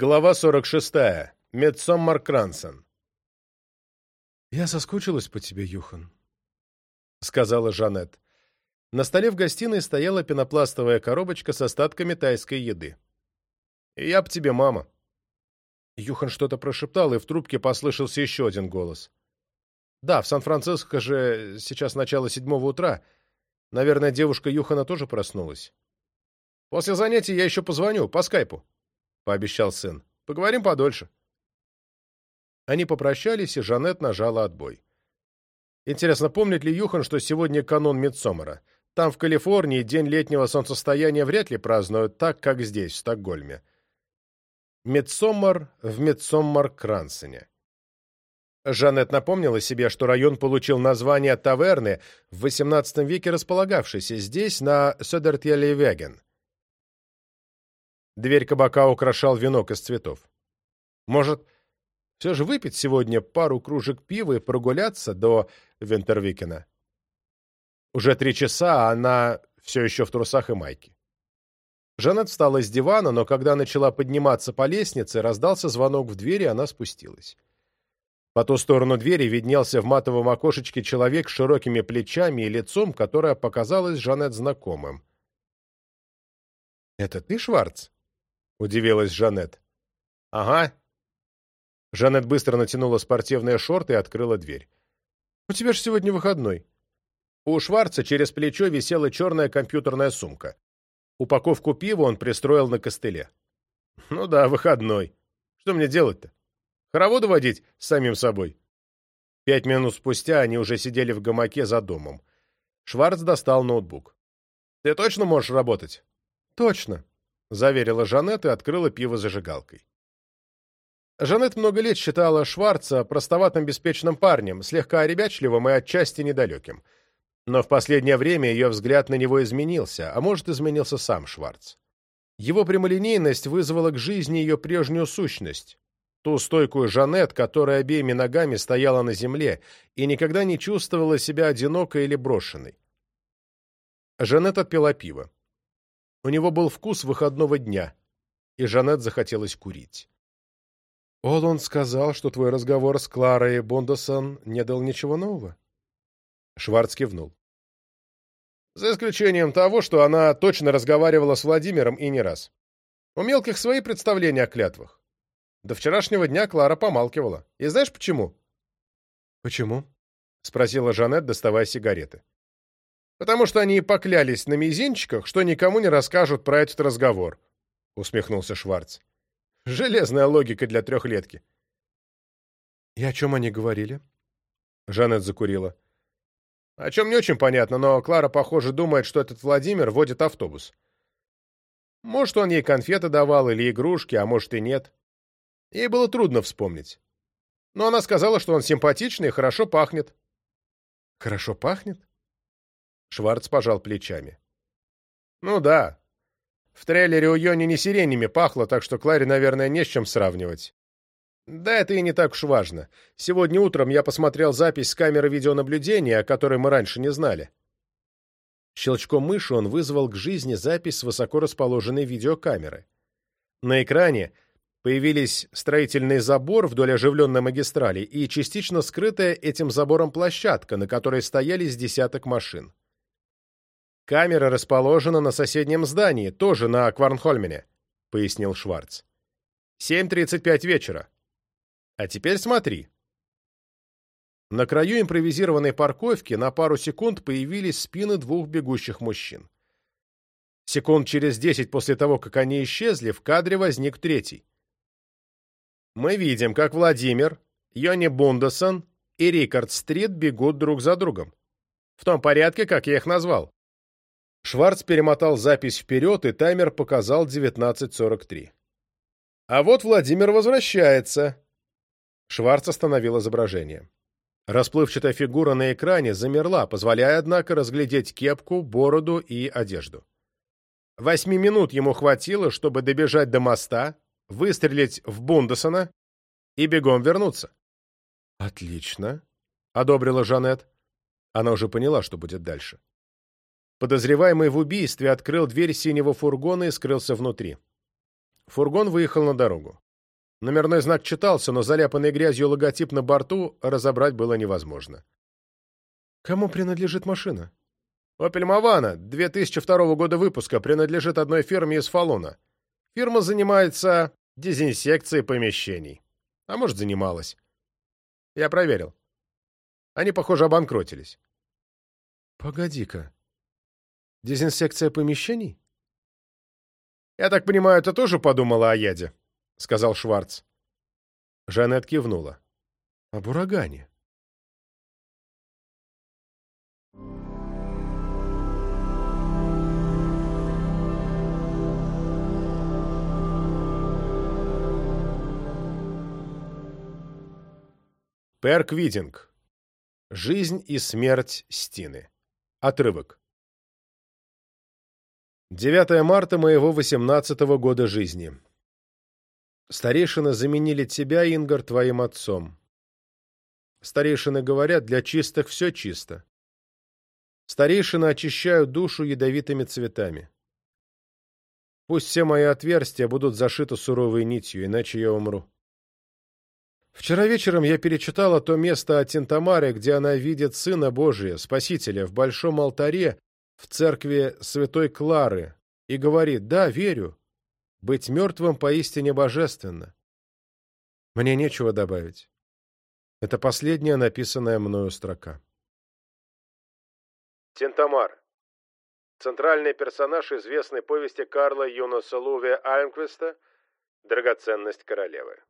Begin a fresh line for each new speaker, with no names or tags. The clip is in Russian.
Глава 46. Медсоммар Крансон.
«Я соскучилась по тебе, Юхан», —
сказала Жанет. На столе в гостиной стояла пенопластовая коробочка с остатками тайской еды. «Я по тебе, мама». Юхан что-то прошептал, и в трубке послышался еще один голос. «Да, в Сан-Франциско же сейчас начало седьмого утра. Наверное, девушка Юхана тоже проснулась. После занятий я еще позвоню, по скайпу» пообещал сын. Поговорим подольше. Они попрощались, и Жанет нажала отбой. Интересно, помнит ли Юхан, что сегодня канун Мидсомера? Там, в Калифорнии, день летнего солнцестояния вряд ли празднуют так, как здесь, в Стокгольме. Мидсоммер в Мидсоммер-Крансене. Жанет напомнила себе, что район получил название таверны, в XVIII веке располагавшейся здесь, на Сёдертьеле-Веген. Дверь кабака украшал венок из цветов. Может, все же выпить сегодня пару кружек пива и прогуляться до Вентервикена? Уже три часа, а она все еще в трусах и майке. Жанет встала с дивана, но когда начала подниматься по лестнице, раздался звонок в двери, и она спустилась. По ту сторону двери виднелся в матовом окошечке человек с широкими плечами и лицом, которое показалось Жанет знакомым. «Это ты, Шварц?» — удивилась Жанет. «Ага». Жанет быстро натянула спортивные шорты и открыла дверь. «У тебя же сегодня выходной». У Шварца через плечо висела черная компьютерная сумка. Упаковку пива он пристроил на костыле. «Ну да, выходной. Что мне делать-то? Хороводы водить с самим собой?» Пять минут спустя они уже сидели в гамаке за домом. Шварц достал ноутбук. «Ты точно можешь работать?» «Точно», Заверила Жанет и открыла пиво зажигалкой. Жанет много лет считала Шварца простоватым беспечным парнем, слегка ребячливым и отчасти недалеким. Но в последнее время ее взгляд на него изменился, а может, изменился сам Шварц. Его прямолинейность вызвала к жизни ее прежнюю сущность, ту стойкую Жанет, которая обеими ногами стояла на земле и никогда не чувствовала себя одинокой или брошенной. Жанет отпила пиво. У него был вкус выходного дня, и Жанет захотелось курить. Олон сказал, что твой разговор с Кларой Бондасон не дал ничего нового. Шварц кивнул. За исключением того, что она точно разговаривала с Владимиром и не раз. У мелких свои представления о клятвах. До вчерашнего дня Клара помалкивала. И знаешь почему? Почему? спросила Жанет, доставая сигареты потому что они поклялись на мизинчиках, что никому не расскажут про этот разговор», — усмехнулся Шварц. «Железная логика для трехлетки». «И о чем они говорили?» Жанет закурила. «О чем не очень понятно, но Клара, похоже, думает, что этот Владимир водит автобус. Может, он ей конфеты давал или игрушки, а может и нет. Ей было трудно вспомнить. Но она сказала, что он симпатичный и хорошо пахнет». «Хорошо пахнет?» Шварц пожал плечами. «Ну да. В трейлере у Йони не сиренями пахло, так что Кларе, наверное, не с чем сравнивать. Да это и не так уж важно. Сегодня утром я посмотрел запись с камеры видеонаблюдения, о которой мы раньше не знали». Щелчком мыши он вызвал к жизни запись с высоко расположенной видеокамеры. На экране появились строительный забор вдоль оживленной магистрали и частично скрытая этим забором площадка, на которой стояли с десяток машин. Камера расположена на соседнем здании, тоже на Кварнхольмене», — пояснил Шварц. «7.35 вечера. А теперь смотри». На краю импровизированной парковки на пару секунд появились спины двух бегущих мужчин. Секунд через десять после того, как они исчезли, в кадре возник третий. Мы видим, как Владимир, Йони Бундасон и Рикард Стрит бегут друг за другом. В том порядке, как я их назвал. Шварц перемотал запись вперед, и таймер показал 19.43. «А вот Владимир возвращается!» Шварц остановил изображение. Расплывчатая фигура на экране замерла, позволяя, однако, разглядеть кепку, бороду и одежду. Восьми минут ему хватило, чтобы добежать до моста, выстрелить в Бундесона и бегом вернуться. «Отлично», — одобрила Жанет. Она уже поняла, что будет дальше. Подозреваемый в убийстве открыл дверь синего фургона и скрылся внутри. Фургон выехал на дорогу. Номерной знак читался, но заляпанный грязью логотип на борту разобрать было невозможно.
Кому принадлежит машина?
«Опель Мавана, 2002 года выпуска, принадлежит одной фирме из Фалона. Фирма занимается дезинсекцией помещений. А может, занималась. Я проверил. Они, похоже, обанкротились».
«Погоди-ка», Дезинсекция помещений?
«Я так понимаю, ты тоже подумала о яде?» — сказал Шварц. Жанет кивнула.
«Об урагане».
Перквидинг. Жизнь и смерть Стины. Отрывок. Девятое марта моего восемнадцатого года жизни. Старейшины заменили тебя, Ингар, твоим отцом. Старейшины говорят, для чистых все чисто. Старейшины очищают душу ядовитыми цветами. Пусть все мои отверстия будут зашиты суровой нитью, иначе я умру. Вчера вечером я перечитала то место о Тентамаре, где она видит Сына Божия, Спасителя, в большом алтаре, в церкви святой Клары и говорит «Да, верю, быть мертвым поистине божественно». Мне нечего добавить. Это последняя написанная мною строка. Тентамар. Центральный персонаж известной повести Карла Юнаса Лувия Альмквиста «Драгоценность королевы».